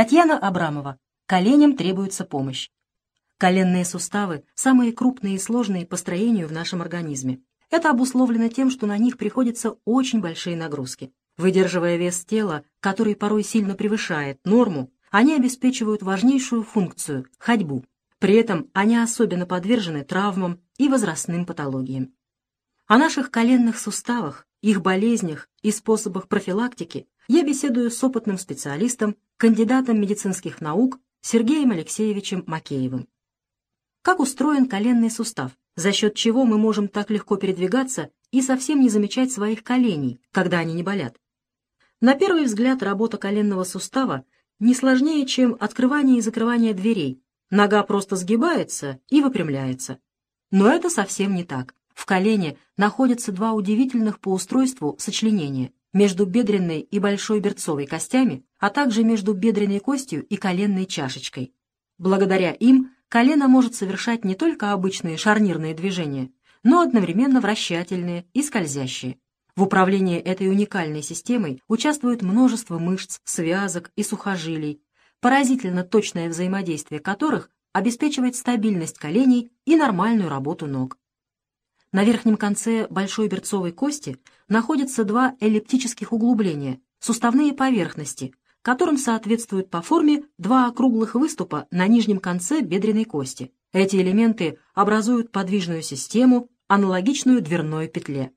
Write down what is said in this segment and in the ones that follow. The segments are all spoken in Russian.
Татьяна Абрамова. Коленям требуется помощь. Коленные суставы – самые крупные и сложные по строению в нашем организме. Это обусловлено тем, что на них приходятся очень большие нагрузки. Выдерживая вес тела, который порой сильно превышает норму, они обеспечивают важнейшую функцию – ходьбу. При этом они особенно подвержены травмам и возрастным патологиям. О наших коленных суставах, их болезнях и способах профилактики я беседую с опытным специалистом, кандидатом медицинских наук Сергеем Алексеевичем Макеевым. Как устроен коленный сустав, за счет чего мы можем так легко передвигаться и совсем не замечать своих коленей, когда они не болят? На первый взгляд работа коленного сустава не сложнее, чем открывание и закрывание дверей. Нога просто сгибается и выпрямляется. Но это совсем не так. В колене находятся два удивительных по устройству сочленения между бедренной и большой берцовой костями, а также между бедренной костью и коленной чашечкой. Благодаря им колено может совершать не только обычные шарнирные движения, но одновременно вращательные и скользящие. В управлении этой уникальной системой участвует множество мышц, связок и сухожилий, поразительно точное взаимодействие которых обеспечивает стабильность коленей и нормальную работу ног. На верхнем конце большой берцовой кости находятся два эллиптических углубления, суставные поверхности, которым соответствуют по форме два округлых выступа на нижнем конце бедренной кости. Эти элементы образуют подвижную систему, аналогичную дверной петле.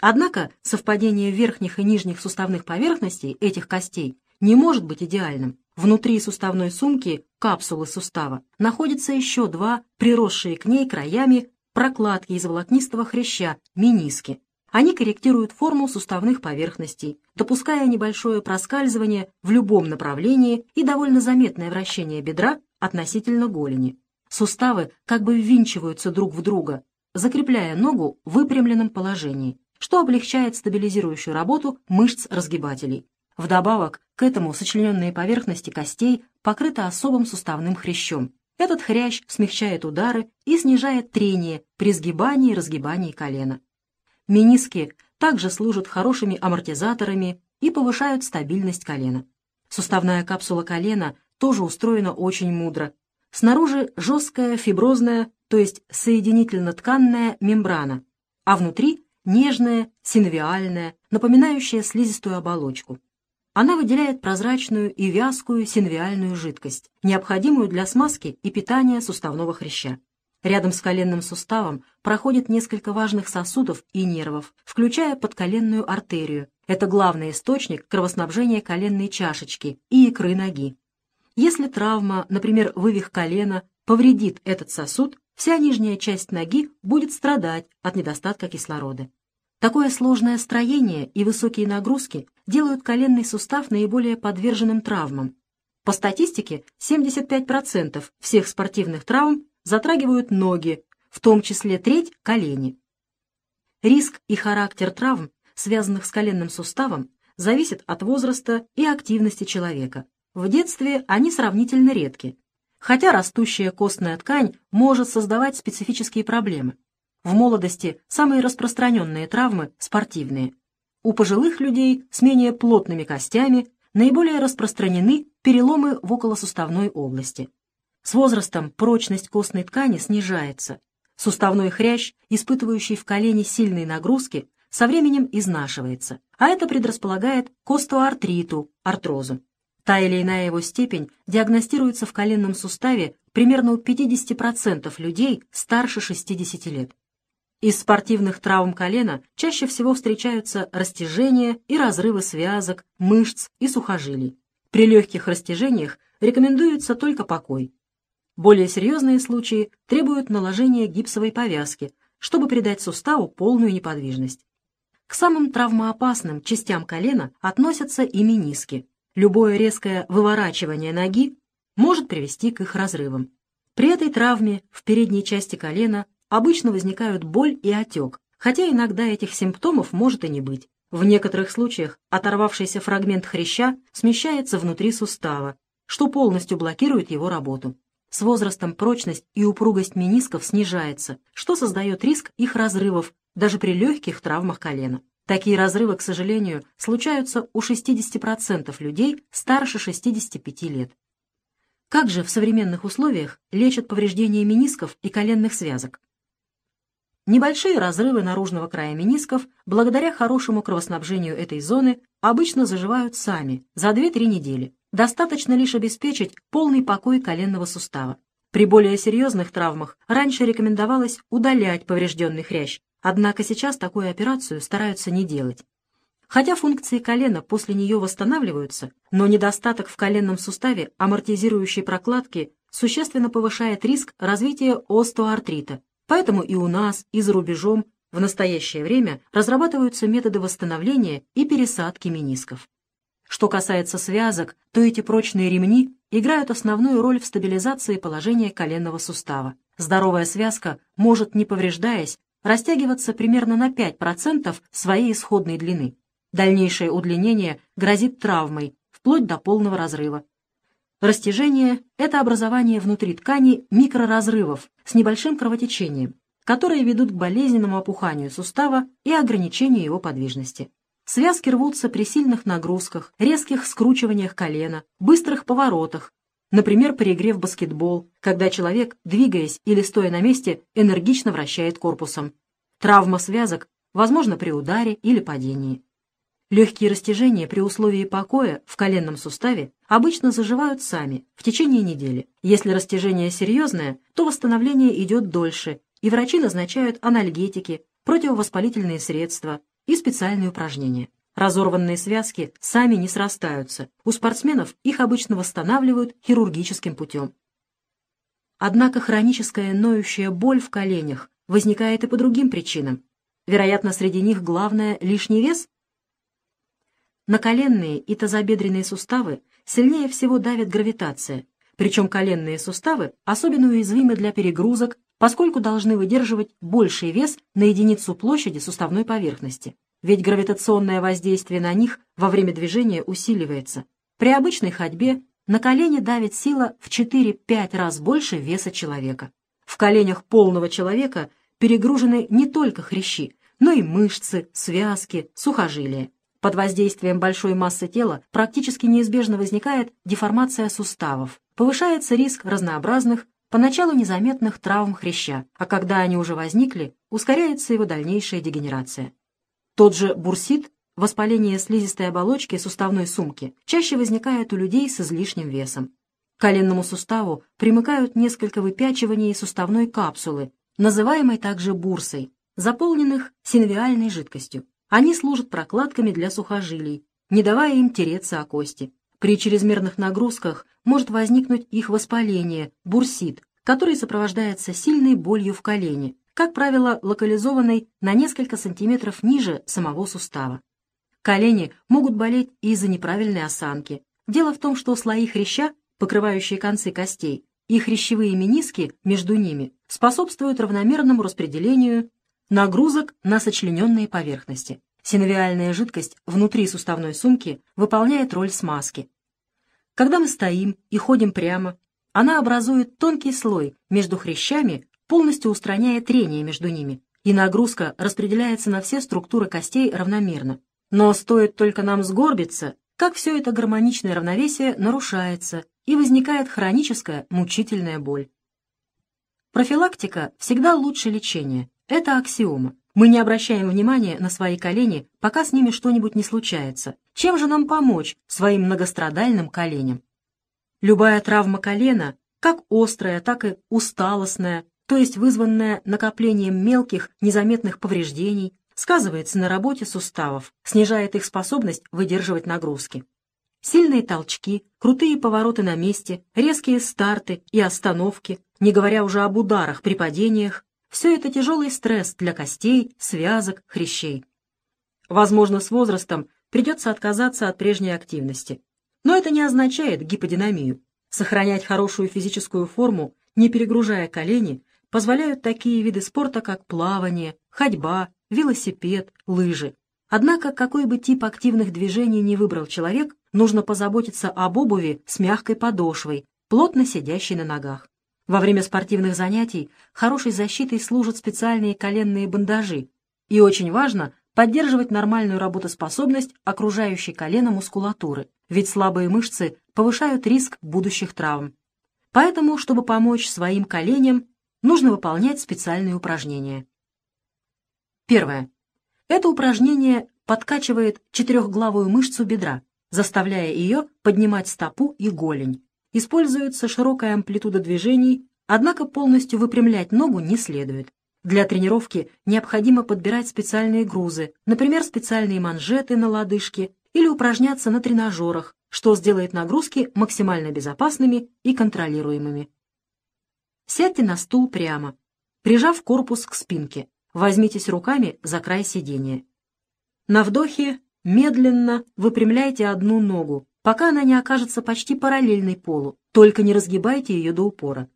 Однако совпадение верхних и нижних суставных поверхностей этих костей не может быть идеальным. Внутри суставной сумки, капсулы сустава, находятся еще два приросшие к ней краями прокладки из волокнистого хряща, миниски. Они корректируют форму суставных поверхностей, допуская небольшое проскальзывание в любом направлении и довольно заметное вращение бедра относительно голени. Суставы как бы ввинчиваются друг в друга, закрепляя ногу в выпрямленном положении что облегчает стабилизирующую работу мышц-разгибателей. Вдобавок к этому сочлененные поверхности костей покрыты особым суставным хрящом. Этот хрящ смягчает удары и снижает трение при сгибании и разгибании колена. Миниски также служат хорошими амортизаторами и повышают стабильность колена. Суставная капсула колена тоже устроена очень мудро. Снаружи жесткая фиброзная, то есть соединительно-тканная мембрана, а внутри нежная, синвиальная, напоминающая слизистую оболочку. Она выделяет прозрачную и вязкую синвиальную жидкость, необходимую для смазки и питания суставного хряща. Рядом с коленным суставом проходит несколько важных сосудов и нервов, включая подколенную артерию. Это главный источник кровоснабжения коленной чашечки и икры ноги. Если травма, например, вывих колена, повредит этот сосуд, вся нижняя часть ноги будет страдать от недостатка кислорода. Такое сложное строение и высокие нагрузки делают коленный сустав наиболее подверженным травмам. По статистике, 75% всех спортивных травм затрагивают ноги, в том числе треть – колени. Риск и характер травм, связанных с коленным суставом, зависит от возраста и активности человека. В детстве они сравнительно редки, хотя растущая костная ткань может создавать специфические проблемы. В молодости самые распространенные травмы – спортивные. У пожилых людей с менее плотными костями наиболее распространены переломы в околосуставной области. С возрастом прочность костной ткани снижается. Суставной хрящ, испытывающий в колене сильные нагрузки, со временем изнашивается, а это предрасполагает к остеоартриту, артрозу. Та или иная его степень диагностируется в коленном суставе примерно у 50% людей старше 60 лет. Из спортивных травм колена чаще всего встречаются растяжения и разрывы связок, мышц и сухожилий. При легких растяжениях рекомендуется только покой. Более серьезные случаи требуют наложения гипсовой повязки, чтобы придать суставу полную неподвижность. К самым травмоопасным частям колена относятся и мениски. Любое резкое выворачивание ноги может привести к их разрывам. При этой травме в передней части колена обычно возникают боль и отек, хотя иногда этих симптомов может и не быть. В некоторых случаях оторвавшийся фрагмент хряща смещается внутри сустава, что полностью блокирует его работу. С возрастом прочность и упругость менисков снижается, что создает риск их разрывов даже при легких травмах колена. Такие разрывы, к сожалению, случаются у 60% людей старше 65 лет. Как же в современных условиях лечат повреждения менисков и коленных связок? Небольшие разрывы наружного края менисков, благодаря хорошему кровоснабжению этой зоны, обычно заживают сами за 2-3 недели. Достаточно лишь обеспечить полный покой коленного сустава. При более серьезных травмах раньше рекомендовалось удалять поврежденный хрящ, однако сейчас такую операцию стараются не делать. Хотя функции колена после нее восстанавливаются, но недостаток в коленном суставе амортизирующей прокладки существенно повышает риск развития остеоартрита, Поэтому и у нас, и за рубежом в настоящее время разрабатываются методы восстановления и пересадки менисков. Что касается связок, то эти прочные ремни играют основную роль в стабилизации положения коленного сустава. Здоровая связка может, не повреждаясь, растягиваться примерно на 5% своей исходной длины. Дальнейшее удлинение грозит травмой, вплоть до полного разрыва. Растяжение – это образование внутри ткани микроразрывов с небольшим кровотечением, которые ведут к болезненному опуханию сустава и ограничению его подвижности. Связки рвутся при сильных нагрузках, резких скручиваниях колена, быстрых поворотах, например, перегрев баскетбол, когда человек, двигаясь или стоя на месте, энергично вращает корпусом. Травма связок возможно при ударе или падении. Легкие растяжения при условии покоя в коленном суставе обычно заживают сами в течение недели. Если растяжение серьезное, то восстановление идет дольше, и врачи назначают анальгетики, противовоспалительные средства и специальные упражнения. Разорванные связки сами не срастаются. У спортсменов их обычно восстанавливают хирургическим путем. Однако хроническая ноющая боль в коленях возникает и по другим причинам. Вероятно, среди них главное лишний вес – на коленные и тазобедренные суставы сильнее всего давит гравитация, причем коленные суставы особенно уязвимы для перегрузок, поскольку должны выдерживать больший вес на единицу площади суставной поверхности, ведь гравитационное воздействие на них во время движения усиливается. При обычной ходьбе на колени давит сила в 4-5 раз больше веса человека. В коленях полного человека перегружены не только хрящи, но и мышцы, связки, сухожилия. Под воздействием большой массы тела практически неизбежно возникает деформация суставов, повышается риск разнообразных, поначалу незаметных травм хряща, а когда они уже возникли, ускоряется его дальнейшая дегенерация. Тот же бурсит, воспаление слизистой оболочки суставной сумки, чаще возникает у людей с излишним весом. К коленному суставу примыкают несколько выпячиваний суставной капсулы, называемой также бурсой, заполненных синвиальной жидкостью. Они служат прокладками для сухожилий, не давая им тереться о кости. При чрезмерных нагрузках может возникнуть их воспаление, бурсит, который сопровождается сильной болью в колене, как правило, локализованной на несколько сантиметров ниже самого сустава. Колени могут болеть из-за неправильной осанки. Дело в том, что слои хряща, покрывающие концы костей, и хрящевые мениски между ними способствуют равномерному распределению нагрузок на сочлененные поверхности. Синовиальная жидкость внутри суставной сумки выполняет роль смазки. Когда мы стоим и ходим прямо, она образует тонкий слой между хрящами, полностью устраняя трение между ними, и нагрузка распределяется на все структуры костей равномерно. Но стоит только нам сгорбиться, как все это гармоничное равновесие нарушается, и возникает хроническая мучительная боль. Профилактика всегда лучше лечения, это аксиома. Мы не обращаем внимания на свои колени, пока с ними что-нибудь не случается. Чем же нам помочь своим многострадальным коленям? Любая травма колена, как острая, так и усталостная, то есть вызванная накоплением мелких, незаметных повреждений, сказывается на работе суставов, снижает их способность выдерживать нагрузки. Сильные толчки, крутые повороты на месте, резкие старты и остановки, не говоря уже об ударах при падениях, все это тяжелый стресс для костей, связок, хрящей. Возможно, с возрастом придется отказаться от прежней активности. Но это не означает гиподинамию. Сохранять хорошую физическую форму, не перегружая колени, позволяют такие виды спорта, как плавание, ходьба, велосипед, лыжи. Однако, какой бы тип активных движений не выбрал человек, нужно позаботиться об обуви с мягкой подошвой, плотно сидящей на ногах. Во время спортивных занятий хорошей защитой служат специальные коленные бандажи, и очень важно поддерживать нормальную работоспособность окружающей колена мускулатуры, ведь слабые мышцы повышают риск будущих травм. Поэтому, чтобы помочь своим коленям, нужно выполнять специальные упражнения. Первое. Это упражнение подкачивает четырехглавую мышцу бедра, заставляя ее поднимать стопу и голень. Используется широкая амплитуда движений, однако полностью выпрямлять ногу не следует. Для тренировки необходимо подбирать специальные грузы, например, специальные манжеты на лодыжке или упражняться на тренажерах, что сделает нагрузки максимально безопасными и контролируемыми. Сядьте на стул прямо, прижав корпус к спинке. Возьмитесь руками за край сидения. На вдохе медленно выпрямляйте одну ногу, пока она не окажется почти параллельной полу, только не разгибайте ее до упора.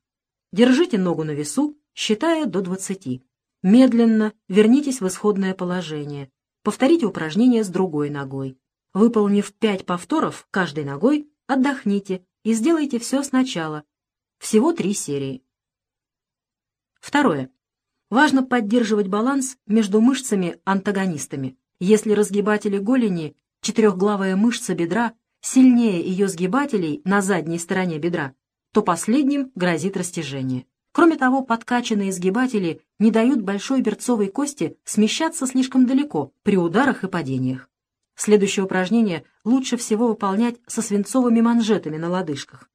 Держите ногу на весу, считая до 20. Медленно вернитесь в исходное положение. Повторите упражнение с другой ногой. Выполнив 5 повторов каждой ногой, отдохните и сделайте все сначала. Всего 3 серии. Второе. Важно поддерживать баланс между мышцами-антагонистами. Если разгибатели голени, четырехглавая мышца бедра, сильнее ее сгибателей на задней стороне бедра, то последним грозит растяжение. Кроме того, подкачанные сгибатели не дают большой берцовой кости смещаться слишком далеко при ударах и падениях. Следующее упражнение лучше всего выполнять со свинцовыми манжетами на лодыжках.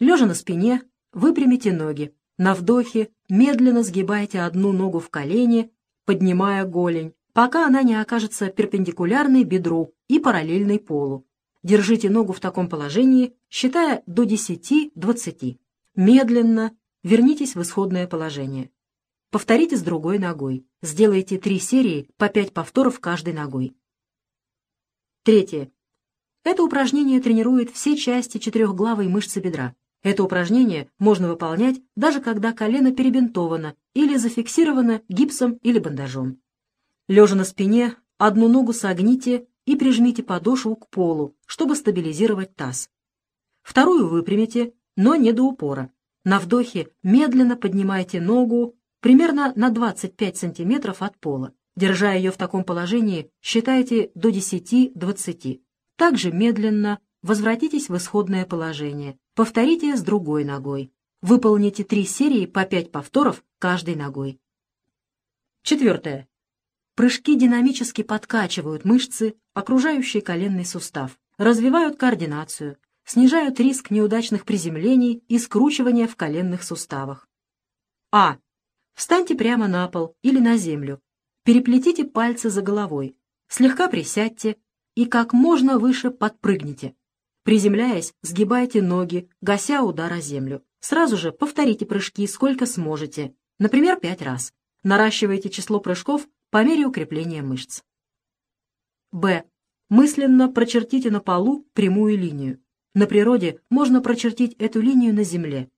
Лежа на спине, выпрямите ноги. На вдохе медленно сгибайте одну ногу в колени, поднимая голень пока она не окажется перпендикулярной бедру и параллельной полу. Держите ногу в таком положении, считая до 10-20. Медленно вернитесь в исходное положение. Повторите с другой ногой. Сделайте три серии по 5 повторов каждой ногой. Третье. Это упражнение тренирует все части четырехглавой мышцы бедра. Это упражнение можно выполнять даже когда колено перебинтовано или зафиксировано гипсом или бандажом. Лежа на спине, одну ногу согните и прижмите подошву к полу, чтобы стабилизировать таз. Вторую выпрямите, но не до упора. На вдохе медленно поднимайте ногу примерно на 25 см от пола. Держа ее в таком положении, считайте до 10-20. Также медленно возвратитесь в исходное положение. Повторите с другой ногой. Выполните три серии по 5 повторов каждой ногой. Четвертое. Прыжки динамически подкачивают мышцы, окружающие коленный сустав, развивают координацию, снижают риск неудачных приземлений и скручивания в коленных суставах. А. Встаньте прямо на пол или на землю. Переплетите пальцы за головой. Слегка присядьте и как можно выше подпрыгните. Приземляясь, сгибайте ноги, гася удар о землю. Сразу же повторите прыжки сколько сможете, например, пять раз. Наращивайте число прыжков по мере укрепления мышц. Б. Мысленно прочертите на полу прямую линию. На природе можно прочертить эту линию на земле.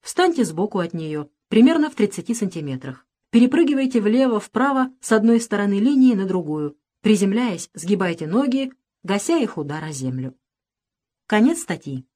Встаньте сбоку от нее, примерно в 30 сантиметрах. Перепрыгивайте влево-вправо с одной стороны линии на другую. Приземляясь, сгибайте ноги, гася их удар о землю. Конец статьи.